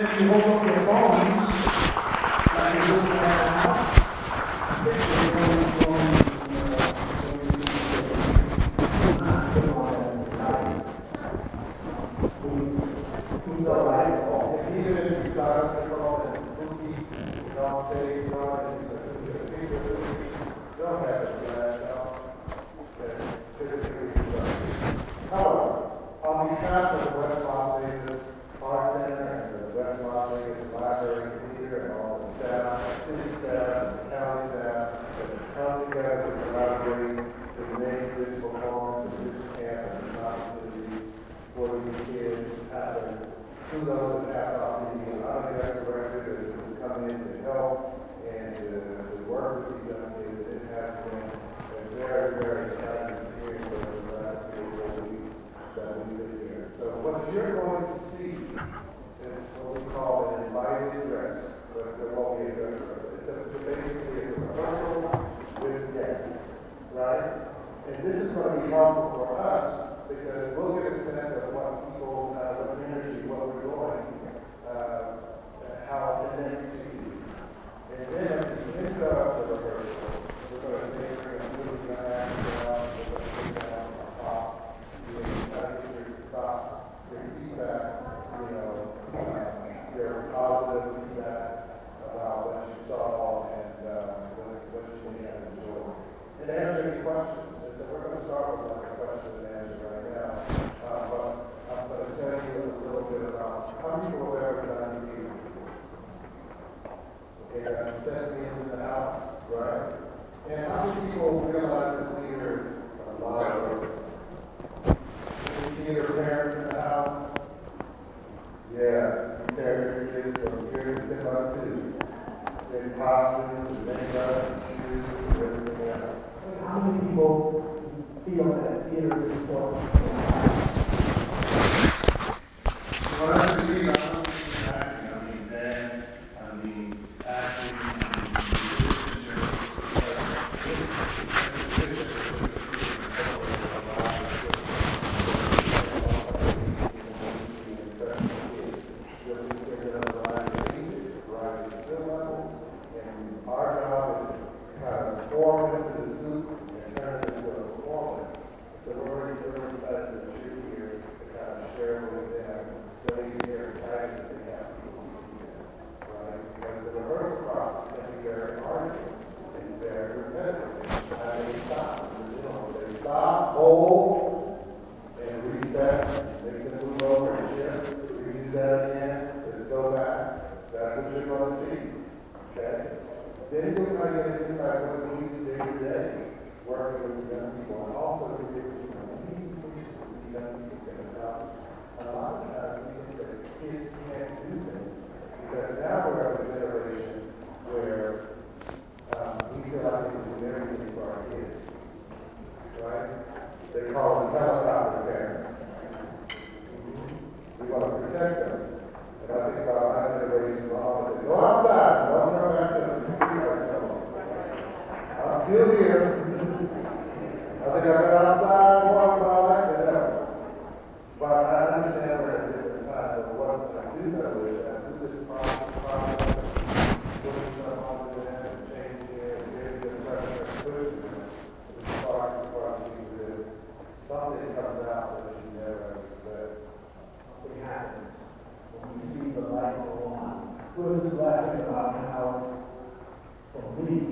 you hold up your phones, like you do now, pictures on your phone, you know, so you can not put on that night. Who's, who's the lights off? And even if you start to call it spooky, you know, say, you know, and it's a- people who don't have it, but, you know, that typically, uh, However, on behalf of the West Las Vegas Art Center and the West Las Vegas Library Theater and all the staff, city staff, and county staff, that come together to collaborate to make this performance, and this camp, and this opportunity for these kids to happen. Kudos and hats off to you, our director, that is coming in to help and to, to work with these young kids. It has been a very, very exciting experience over the last three or four weeks that we've been here. So what you're going to see is what we call an invited address, but there won't be a address. It's basically a rehearsal with guests, right? And this is going to be helpful for us because we'll get a sense of what people, uh, what energy, what we're doing, uh, how it you. And then at the end of the rehearsal, we're going to take, we're going to move the act down, we're going to take down our top, you know, you gotta get your thoughts, your feedback, you know, uh, your positive feedback about what you saw and, what, what you have enjoyed. And answer any questions. And so we're question and answer right now. Uh, but I'm tell you a little bit about how people theater before? Okay, that's testing in the house, right? And how people realize that theater is a lot of theater parents in the house? Yeah, you carry your kids from here to Timbuktu. In costumes, and makeup, and shoes, and everything else. How many people feel that theater is important? Well, that's the thing, I don't mean acting, I mean dance, I mean acting, I mean Our job is to kind of form into the suit and turn it into a performance. So we're already sort of excited to shoot here to kind of share with them, so they can get excited that they have people to see them. Right? Because the rehearsal process can be very hard and very repetitive. And they stop, you know, they stop, hold, and reset, they can move over and shift, redo that again, let's go back. That's what you're gonna see. Okay? Then we might get inside what we do day to day, working with the young people, and also to get to know these young people adopt. A lot of times, we think that kids can't do things, because now we're at a generation where um, we feel like we can do everything for our kids. Right? They call them helicopter parents. We want to protect them. And I think about my generation, I say, go outside, don't come back to the I'm still here. I think all that, and that. But I understand we're at but what I do know is that this process, putting stuff on the net and changing it, and getting the pressure and pushing it, the spark, the spark, is something comes out that you never expect. Something happens when we see the light go were laughing about how, for me,